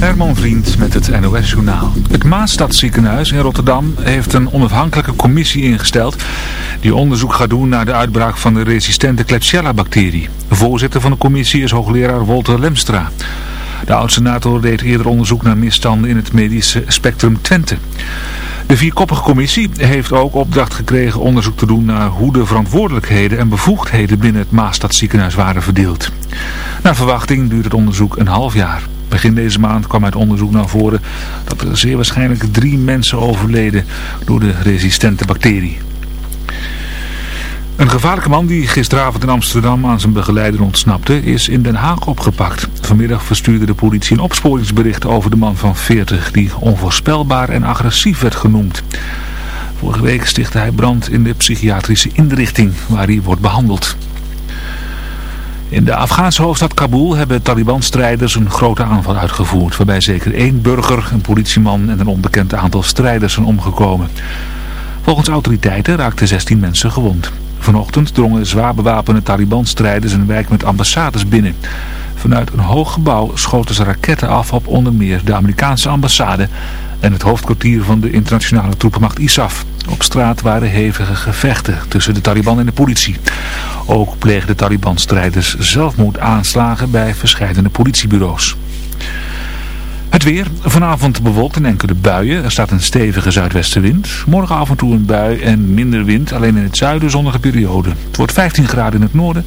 Herman Vriend met het NOS-journaal. Het Maastadziekenhuis in Rotterdam heeft een onafhankelijke commissie ingesteld... die onderzoek gaat doen naar de uitbraak van de resistente Klebsiella-bacterie. Voorzitter van de commissie is hoogleraar Wolter Lemstra. De oud-senator deed eerder onderzoek naar misstanden in het medische spectrum Twente. De vierkoppige commissie heeft ook opdracht gekregen onderzoek te doen naar hoe de verantwoordelijkheden en bevoegdheden binnen het Maastadziekenhuis waren verdeeld. Naar verwachting duurt het onderzoek een half jaar. Begin deze maand kwam uit onderzoek naar voren dat er zeer waarschijnlijk drie mensen overleden door de resistente bacterie. Een gevaarlijke man die gisteravond in Amsterdam aan zijn begeleider ontsnapte is in Den Haag opgepakt. Vanmiddag verstuurde de politie een opsporingsbericht over de man van 40 die onvoorspelbaar en agressief werd genoemd. Vorige week stichtte hij brand in de psychiatrische inrichting waar hij wordt behandeld. In de Afghaanse hoofdstad Kabul hebben Taliban-strijders een grote aanval uitgevoerd, waarbij zeker één burger, een politieman en een onbekend aantal strijders zijn omgekomen. Volgens autoriteiten raakten 16 mensen gewond. Vanochtend drongen zwaar bewapende Taliban-strijders een wijk met ambassades binnen. Vanuit een hoog gebouw schoten ze raketten af op onder meer de Amerikaanse ambassade en het hoofdkwartier van de internationale troepenmacht ISAF. Op straat waren hevige gevechten tussen de Taliban en de politie. Ook pleegden Taliban-strijders zelfmoordaanslagen bij verschillende politiebureaus. Het weer. Vanavond bewolkt en enkele buien. Er staat een stevige zuidwestenwind. Morgen af en toe een bui en minder wind. Alleen in het zuiden zonnige periode. Het wordt 15 graden in het noorden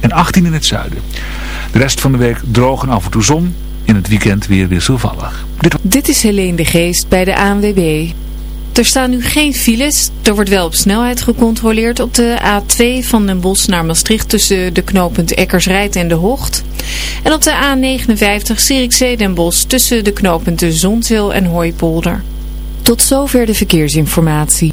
en 18 in het zuiden. De rest van de week droog en af en toe zon. In het weekend weer wisselvallig. Dit, Dit is Helene de Geest bij de ANWB. Er staan nu geen files. Er wordt wel op snelheid gecontroleerd op de A2 van Den Bosch naar Maastricht tussen de knooppunt Eckersrijd en de Hocht. En op de A59 Zierikzee Den Bosch tussen de knooppunten Zonzeel en Hooipolder. Tot zover de verkeersinformatie.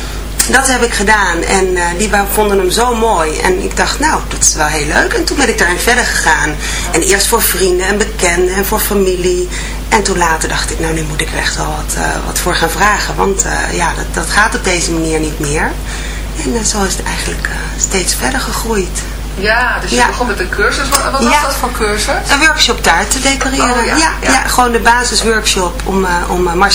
Dat heb ik gedaan en eh, die vonden hem zo mooi. En ik dacht, nou, dat is wel heel leuk. En toen ben ik daarin verder gegaan. En eerst voor vrienden en bekenden en voor familie. En toen later dacht ik, nou, nu moet ik er echt wel wat, eh, wat voor gaan vragen. Want eh, ja, dat, dat gaat op deze manier niet meer. En zo is het eigenlijk steeds verder gegroeid. Ja, dus je Ja. begon met een cursus. Wat, wat was Ja. dat voor cursus? Een workshop taarten decoreren. Oh, ja, ja, gewoon de basisworkshop om, uh, om uh,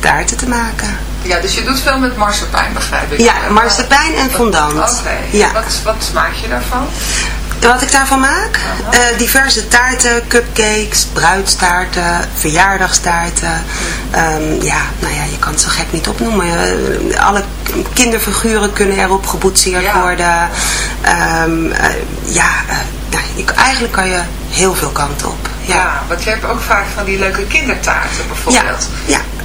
taarten te maken. Ja, dus je doet veel met marsepein, begrijp ik. Ja, marsepein en fondant. Oké. Ja. Wat, wat maak je daarvan? Wat ik daarvan maak? Uh, diverse taarten, cupcakes, bruidstaarten, verjaardagstaarten. Um, ja, nou ja, je kan het zo gek niet opnoemen. Uh, alle kinderfiguren kunnen erop geboetseerd Ja. worden. Um, ja, nou, eigenlijk kan je heel veel kanten op. Ja. ja, want je hebt ook vaak van die leuke kindertaarten bijvoorbeeld. Ja, ja.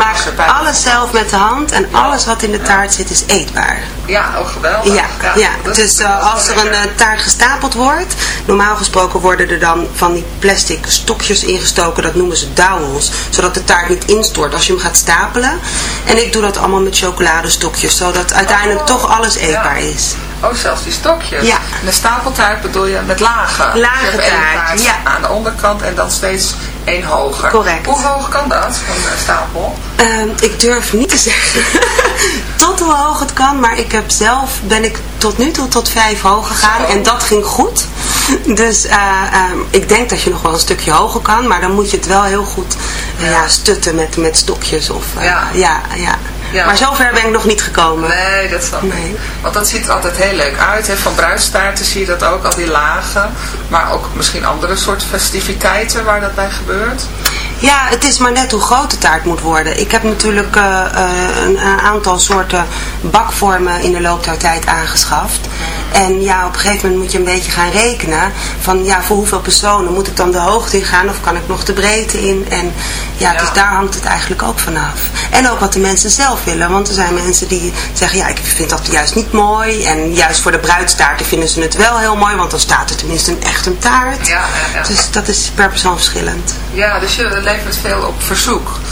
ik maak alles zelf met de hand en alles wat in de taart zit is eetbaar. Ja, ook geweldig. Ja, ja, ja. dus uh, als er een uh, taart gestapeld wordt, normaal gesproken worden er dan van die plastic stokjes ingestoken, dat noemen ze dowels, zodat de taart niet instort als je hem gaat stapelen. En ik doe dat allemaal met chocoladestokjes, zodat uiteindelijk oh, toch alles eetbaar ja. is. Oh, zelfs die stokjes. Ja. En de stapeltaart bedoel je met lagen. Lage dus taart, taart ja. aan de onderkant en dan steeds één hoger. Correct. Hoe hoog kan dat, een stapel? Uh, ik durf niet te zeggen tot hoe hoog het kan, maar ik heb zelf, ben ik tot nu toe tot vijf hoog gegaan Zo. en dat ging goed. Dus uh, uh, ik denk dat je nog wel een stukje hoger kan, maar dan moet je het wel heel goed ja. ja stutten met, met stokjes. Of, ja. ja, ja. Ja. Maar zover ben ik nog niet gekomen. Nee, dat snap ik. Nee. Want dat ziet er altijd heel leuk uit. Hè? Van bruidstaarten zie je dat ook, al die lagen. Maar ook misschien andere soorten festiviteiten waar dat bij gebeurt. Ja, het is maar net hoe groot de taart moet worden. Ik heb natuurlijk uh, een, een, aantal soorten bakvormen in de loop der tijd aangeschaft. En ja, op een gegeven moment moet je een beetje gaan rekenen. Van ja, voor hoeveel personen moet ik dan de hoogte in gaan of kan ik nog de breedte in? En ja, ja. dus daar hangt het eigenlijk ook vanaf. En ook wat de mensen zelf willen. Want er zijn mensen die zeggen, ja, ik vind dat juist niet mooi. En juist voor de bruidstaarten vinden ze het wel heel mooi. Want dan staat er tenminste een echt een taart. Ja. Dus dat is per persoon verschillend. Ja, dus je levert veel op verzoek.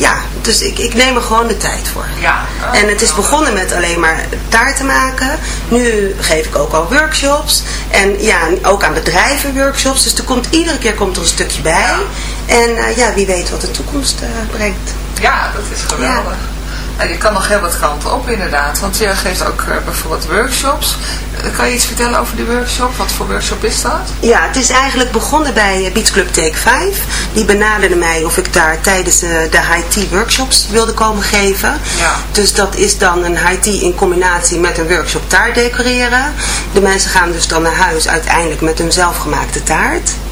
ja, dus ik, ik neem er gewoon de tijd voor. Ja. En het is begonnen met alleen maar taarten maken. Nu geef ik ook al workshops. En ja, ook aan bedrijven workshops. Dus er komt, iedere keer komt er een stukje bij. En eh, ja, wie weet wat de toekomst eh, brengt. Ja, dat is geweldig. En je kan nog heel wat kanten op inderdaad. Want je geeft ook eh, bijvoorbeeld workshops. Kan je iets vertellen over die workshop? Wat voor workshop is dat? Ja, het is eigenlijk begonnen bij eh, Beach Club Take 5. Die benaderde mij of ik daar tijdens eh, de high tea workshops wilde komen geven. Ja. Dus dat is dan een high tea in combinatie met een workshop taart decoreren. De mensen gaan dus dan naar huis uiteindelijk met hun zelfgemaakte taart.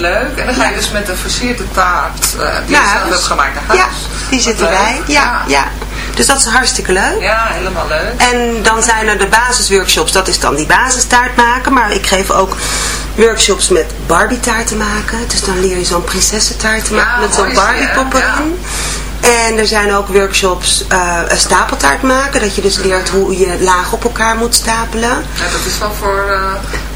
Leuk. En dan ga je dus met een versierde taart eh, die je zelf huis. hebt gemaakt naar huis. Ja, die zit erbij. Ja, ja. Dus dat is hartstikke leuk. Ja, helemaal leuk. En dan zijn er de basisworkshops, dat is dan die basistaart maken. Maar ik geef ook workshops met Barbie taarten maken. Dus dan leer je zo'n prinsessentaart te Ja, maken met zo'n Barbie hè? pop erin. En er zijn ook workshops eh, een stapeltaart maken. Dat je dus leert hoe je lagen op elkaar moet stapelen. Ja, dat is wel voor eh,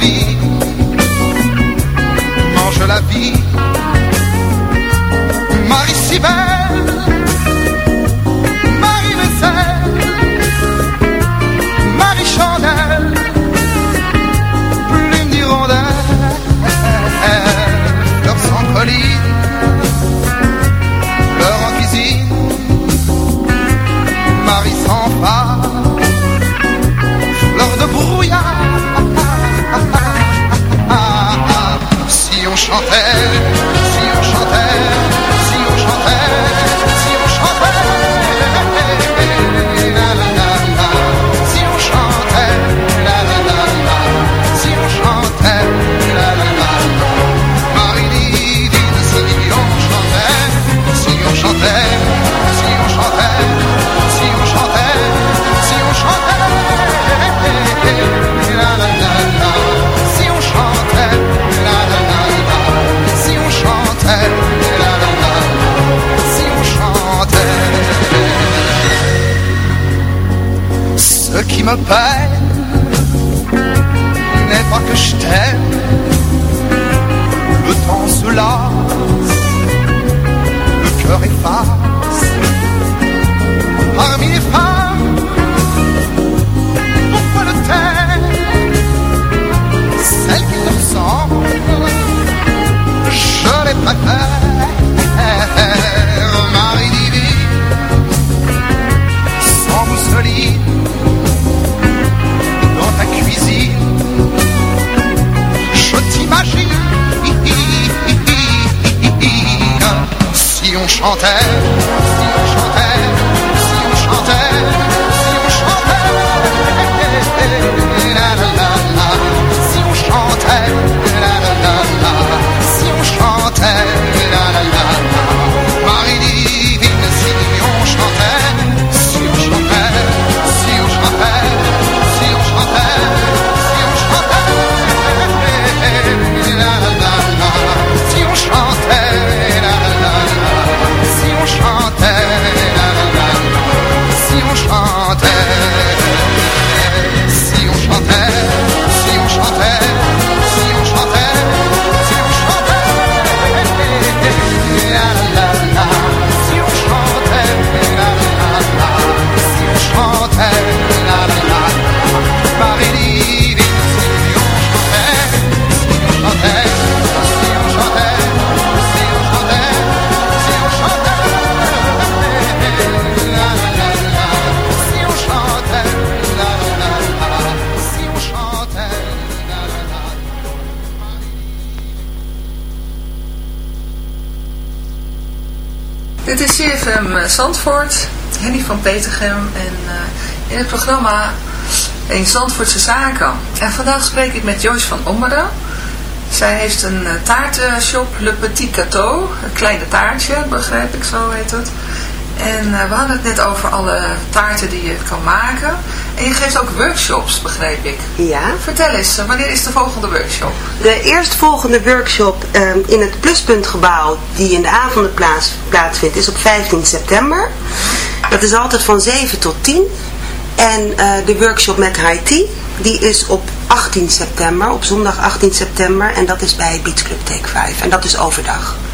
Ville mange la vie. Marie si belle, chantait, si on chantait, qui me peine n'est pas que je t'aime, le temps se lasse, le cœur efface. Si Zandvoort, Henny van Petergem en eh, in het programma in Zandvoortse Zaken. En vandaag spreek ik met Joyce van Ommeren. Zij heeft een eh, taartenshop, Le Petit Cateau, een kleine taartje, begrijp ik, zo heet het. En eh, we hadden het net over alle taarten die je kan maken. En je geeft ook workshops, begreep ik. Ja. Vertel eens, eh, wanneer is de volgende workshop? De eerstvolgende workshop ehm, in het Pluspuntgebouw, die in de avonden plaats, plaatsvindt, is op 15 september. Dat is altijd van 7 tot 10. En eh, de workshop met Haiti, die is op 18 september, op zondag 18 september. En dat is bij Beach Club Take 5. En dat is overdag.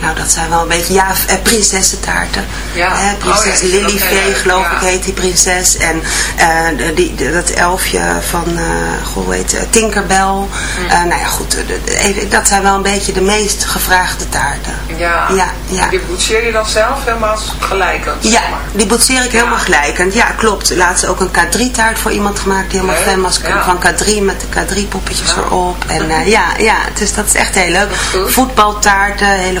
nou dat zijn wel een beetje, ja, eh, prinsessentaarten. Ja. Hè, prinses Oh ja, Lily Vee, het. geloof Ja. ik, heet die prinses. En eh, die, dat elfje van, eh goh, hoe heet het, Tinkerbell. Mm. Eh, nou ja, goed, even- dat zijn wel een beetje de meest gevraagde taarten. Ja. Ja, ja. Die boetseer je dan zelf helemaal gelijkend, Ja, zeg maar. die boetseer ik helemaal gelijkend. Ja, klopt. Laatst ook een K3-taart voor iemand gemaakt die helemaal fan was van K3 met de K3-poppetjes Ja. erop. En eh, ja, ja, dus dat is echt heel leuk. Voetbaltaarten, hele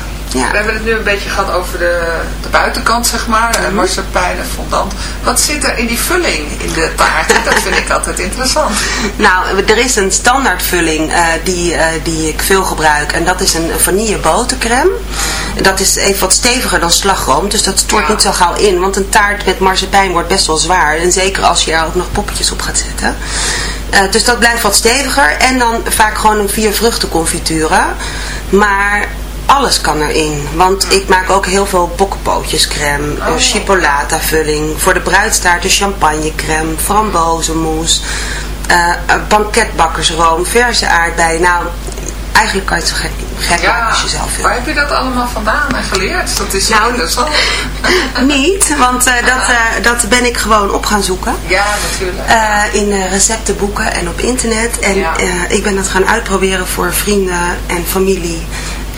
Ja. We hebben het nu een beetje gehad over de, de buitenkant, zeg maar. Mhm. Mm Marsepein en fondant. Wat zit er in die vulling in de taart? dat vind ik altijd interessant. Nou, er is een standaardvulling eh, die, eh, die ik veel gebruik. En dat is een vanille botercrème. Dat is even wat steviger dan slagroom. Dus dat stort Ja. niet zo gauw in. Want een taart met marsepein wordt best wel zwaar. En zeker als je er ook nog poppetjes op gaat zetten. Eh, dus dat blijft wat steviger. En dan vaak gewoon een vier vruchten confiture. Maar alles kan erin. Want ik maak ook heel veel bokkenpootjescrème, oh. chipolata vulling. Voor de bruidstaart de champagnecrème, frambozenmousse, uh, banketbakkersroom, verse aardbeien. Nou, eigenlijk kan je het zo gek, gek ja, maken als je zelf wil. Waar heb je dat allemaal vandaan en geleerd? Dat is Nou, interessant. Niet, want eh, dat, eh, dat ben ik gewoon op gaan zoeken. Ja, natuurlijk. Eh, in receptenboeken en op internet. En Ja. ik ben dat gaan uitproberen voor vrienden en familie.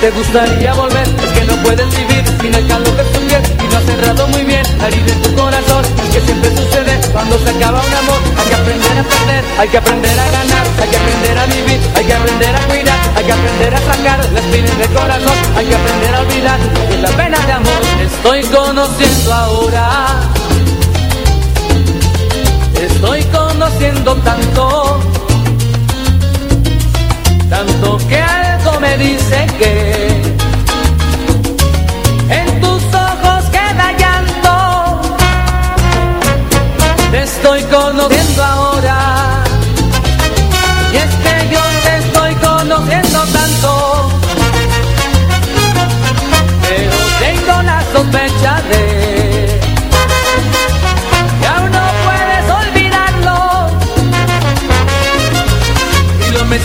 Te gustaría volver, es que no puedes vivir sin el calor de su piel. Y no has cerrado muy bien la herida en tu corazón, es que siempre sucede cuando se acaba un amor. Hay que aprender a perder, hay que aprender a ganar, hay que aprender a vivir, hay que aprender a cuidar, hay que aprender a sacar las espinas del corazón, hay que aprender a olvidar que la pena de amor estoy conociendo ahora. Estoy conociendo tanto, tanto que me dice que en tus ojos queda llanto. Te estoy conociendo ahora. Y es que yo te estoy conociendo tanto. Pero tengo la sospecha de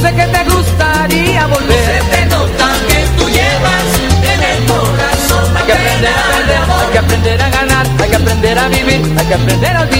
Sé que te gustaría volver. Se te nota que tú llevas en el corazón Hay que aprender a perder, hay que aprender a ganar, hay que aprender a vivir, hay que aprender a olvidar.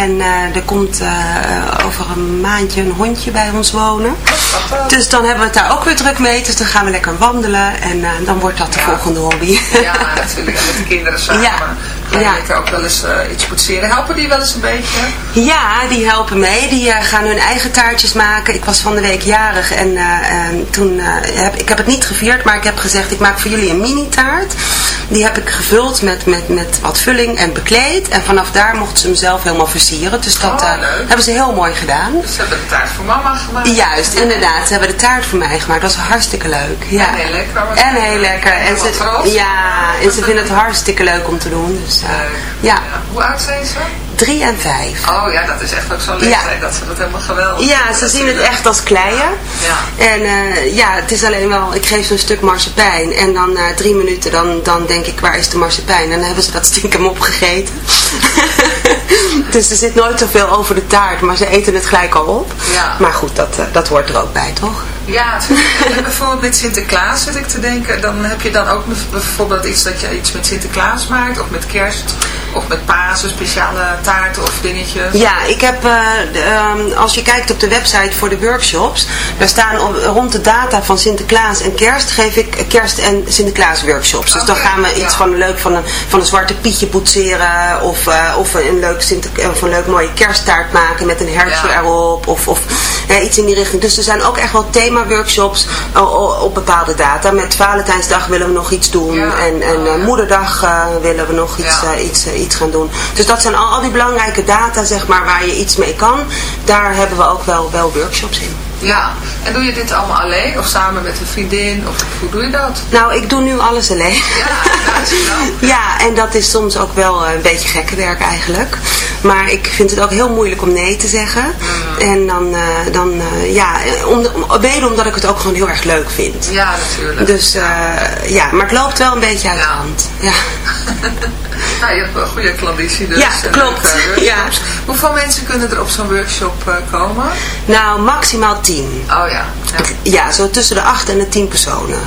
En eh, er komt eh, over een maandje een hondje bij ons wonen. Dus dan hebben we het daar ook weer druk mee. Dus dan gaan we lekker wandelen en eh, dan wordt dat de volgende hobby. Ja, natuurlijk. En met de kinderen samen. Ja. Ga je Ja. lekker ook wel eens iets poetseren. Helpen die wel eens een beetje? Ja, die helpen mee. Die gaan hun eigen taartjes maken. Ik was van de week jarig en eh, toen heb ik heb het niet gevierd, maar ik heb gezegd ik maak voor jullie een mini taart. Die heb ik gevuld met, met, met wat vulling en bekleed. En vanaf daar mochten ze hem zelf helemaal versieren. Dus dat Oh, eh, hebben ze heel mooi gedaan. Dus ze hebben de taart voor mama gemaakt. Juist, inderdaad. Ze hebben de taart voor mij gemaakt. Dat was hartstikke leuk. Ja. En heel lekker. En heel lekker. En ze, ja, en ze vinden het hartstikke leuk om te doen. Dus, eh, ja, Hoe oud zijn ze? Drie en vijf. Oh ja, dat is echt ook zo'n leeftijd dat ze dat helemaal geweldig Ja, ze zien het echt als kleien. Ja. En eh, ja, het is alleen wel, ik geef ze een stuk marsepein. En dan na drie minuten, dan, dan denk ik, waar is de marsepein? En dan hebben ze dat stiekem opgegeten. dus er zit nooit zoveel over de taart, maar ze eten het gelijk al op. Ja. Maar goed, dat, eh, dat hoort er ook bij, toch? Ja, bijvoorbeeld met Sinterklaas zit ik te denken. Dan heb je dan ook bijvoorbeeld iets dat je iets met Sinterklaas maakt. Of met kerst. Of met Pasen, speciale taarten of dingetjes. Ja, ik heb, eh, ehm, als je kijkt op de website voor de workshops, daar staan op- rond de data van Sinterklaas en kerst, geef ik kerst- en Sinterklaas workshops. Dus dan gaan we iets ja. van, leuk van, een, van een zwarte pietje poetseren, of, eh, of een, leuk Sinter, of een leuk mooie kersttaart maken met een hertje Ja. erop, of, of eh, iets in die richting. Dus er zijn ook echt wel thema-workshops o- op bepaalde data. Met Valentijnsdag willen we nog iets doen, Ja. en, en eh, Moederdag eh, willen we nog iets, Ja. eh, iets, eh, iets gaan doen. Dus dat zijn al, al die belangrijke data, zeg maar, waar je iets mee kan. Daar hebben we ook wel, wel workshops in. Ja. En doe je dit allemaal alleen? Of samen met een vriendin? Of hoe doe je dat? Nou, ik doe nu alles alleen. Ja, en dat is soms ook wel eh, een beetje gekke werk eigenlijk. Maar ik vind het ook heel moeilijk om nee te zeggen. En dan, eh, dan eh, ja, om, om, mede omdat ik het ook gewoon heel erg leuk vind. Ja, natuurlijk. Dus ja, maar het loopt wel een beetje uit de hand. Ja. Nou, je hebt een goede klanditie dus. Ja, En klopt. workshops. Ja. Hoeveel mensen kunnen er op zo'n workshop eh, komen? Nou, maximaal tien. Oh ja. ja. Ja, zo tussen de 8 en de 10 personen.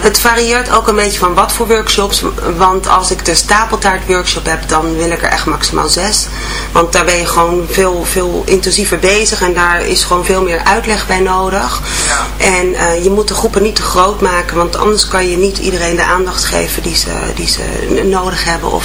Het varieert ook een beetje van wat voor workshops. Want als ik de stapeltaart workshop heb, dan wil ik er echt maximaal 6. Want daar ben je gewoon veel, veel intensiever bezig. En daar is gewoon veel meer uitleg bij nodig. En eh, je moet de groepen niet te groot maken. Want anders kan je niet iedereen de aandacht geven die ze, die ze nodig hebben of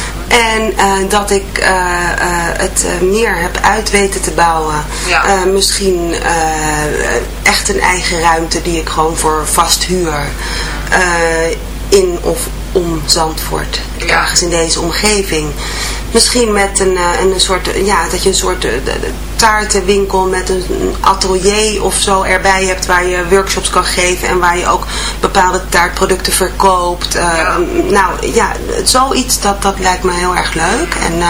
En eh, dat ik eh, eh, het meer heb uit weten te bouwen. Ja. Misschien echt een eigen ruimte die ik gewoon voor vast huur. in of om Zandvoort. Ja. Ergens in deze omgeving. Misschien met een, een soort, ja, dat je een soort de- de taartenwinkel met een atelier of zo erbij hebt waar je workshops kan geven en waar je ook bepaalde taartproducten verkoopt. Eh, Nou ja, zoiets dat, dat lijkt me heel erg leuk en eh,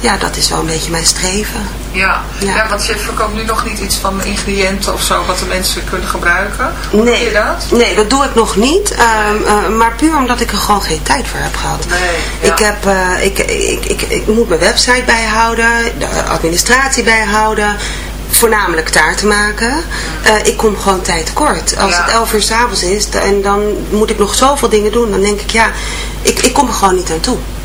ja, dat is wel een beetje mijn streven. Ja. Ja. ja. want je verkoopt nu nog niet iets van ingrediënten of zo wat de mensen kunnen gebruiken. Hoe doe Nee, je dat? nee, dat doe ik nog niet. ehm, eh, maar puur omdat ik er gewoon geen tijd voor heb gehad. Nee, ja. Ik, heb, eh, ik, ik, ik, ik moet mijn website bijhouden, de administratie bijhouden. Voornamelijk taarten maken. Eh, ik kom gewoon tijd tekort. Als Ja. het 11 uur s'avonds is en dan moet ik nog zoveel dingen doen. Dan denk ik, ja, ik, ik kom er gewoon niet aan toe.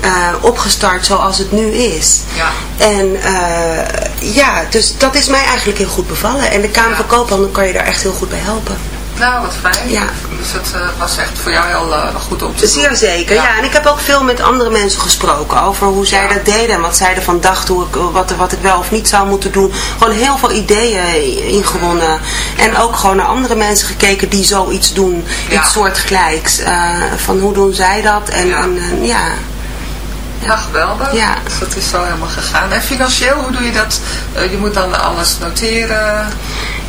eh, opgestart zoals het nu is. Ja. En eh, ja, dus dat is mij eigenlijk heel goed bevallen. En de Kamer van Koophandel kan je daar echt heel goed bij helpen. Nou, wat fijn. Ja. Dus het eh, was echt voor jou heel goed om te doen. Zeer zeker, ja. En ik heb ook veel met andere mensen gesproken over hoe zij dat deden en wat zij ervan dachten, hoe ik, wat, wat ik wel of niet zou moeten doen. Gewoon heel veel ideeën ingewonnen. En ook gewoon naar andere mensen gekeken die zoiets doen, Ja. iets soortgelijks. Eh van hoe doen zij dat? En Ja. en, ja. Ja, geweldig. Ja. Dus dat is zo helemaal gegaan. En financieel, hoe doe je dat? Eh, je moet dan alles noteren.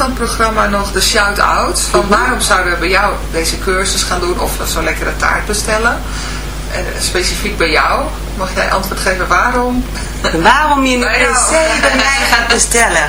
van het programma nog de shout-out. Van Mhm. waarom zouden we bij jou deze cursus gaan doen of zo'n lekkere taart bestellen? En specifiek bij jou. Mag jij antwoord geven waarom? Waarom je jou. se bij mij gaat bestellen?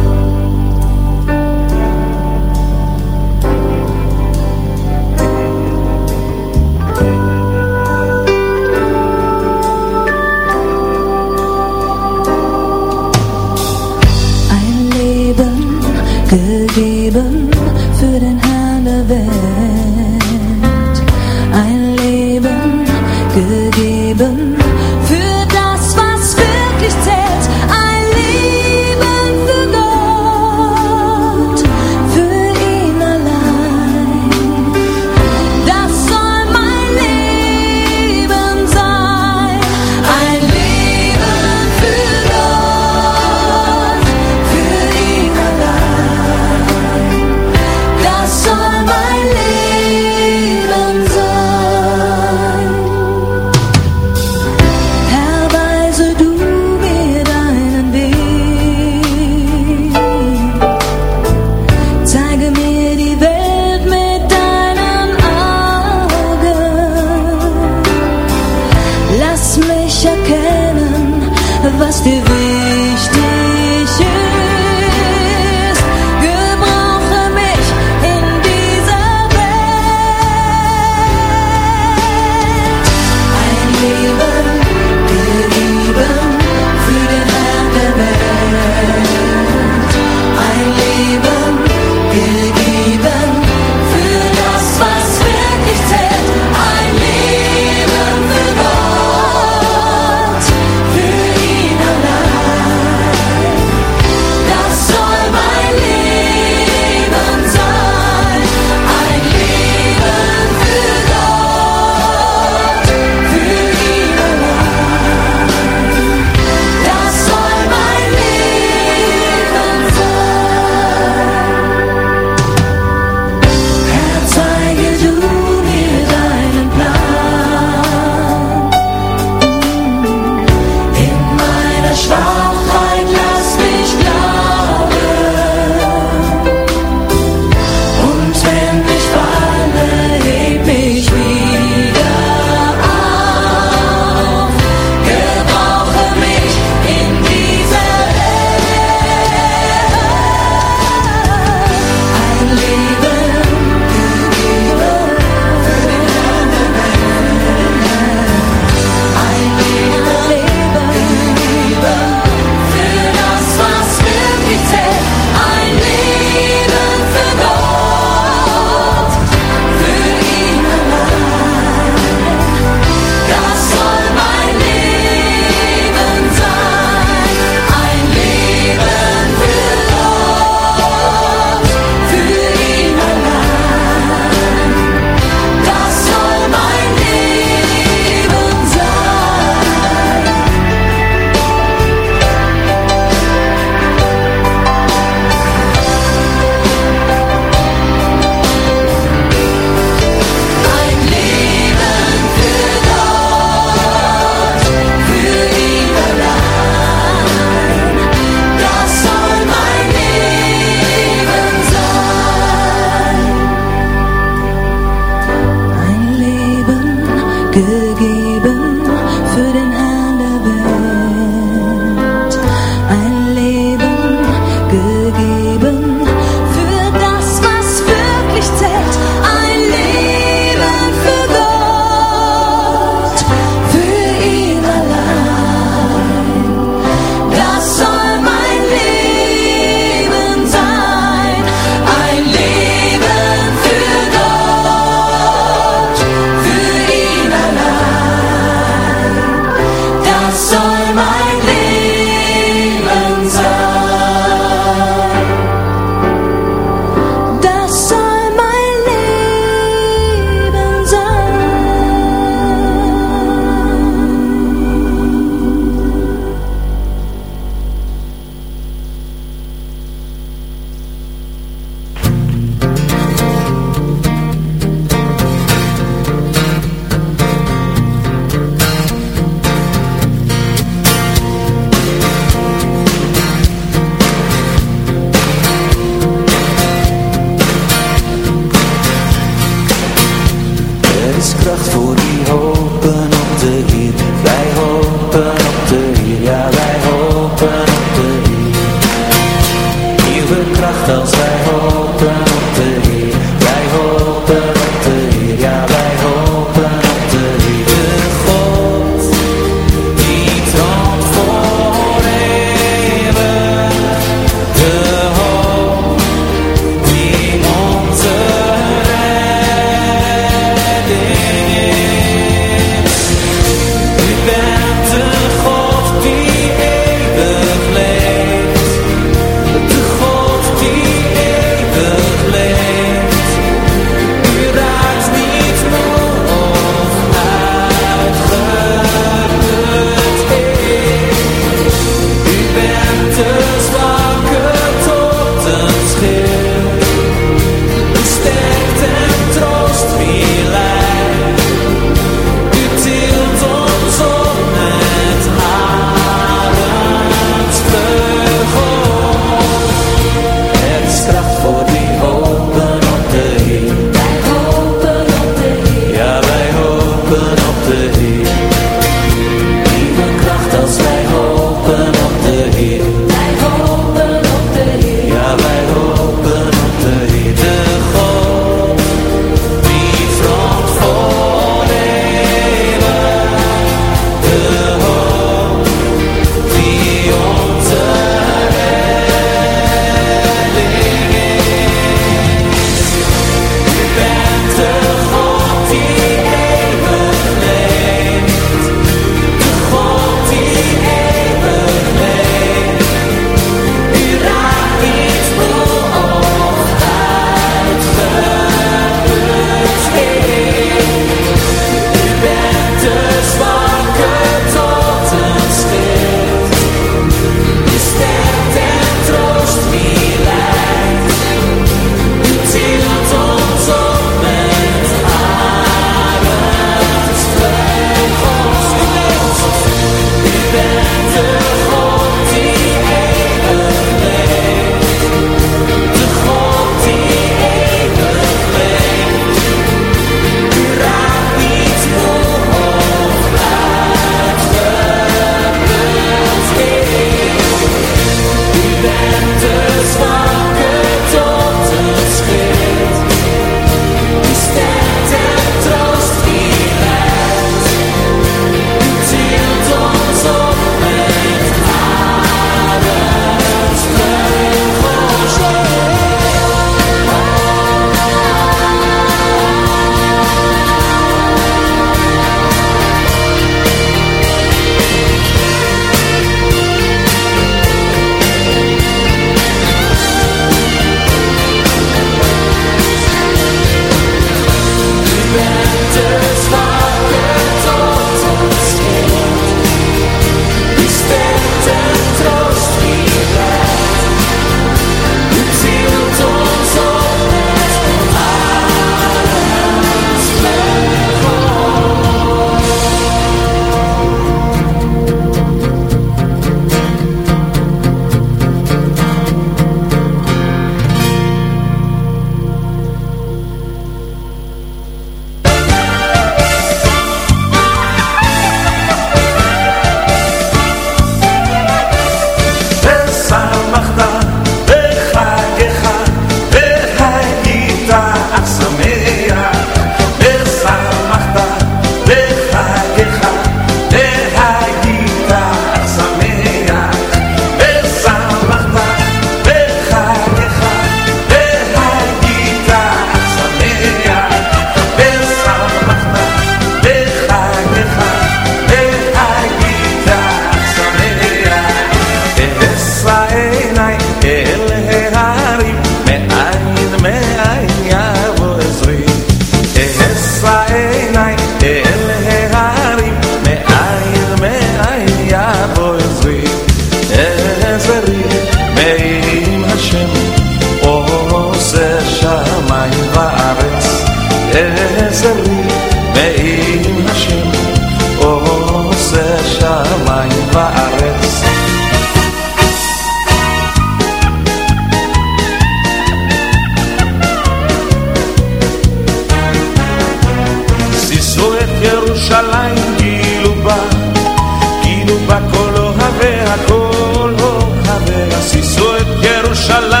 Inshallah.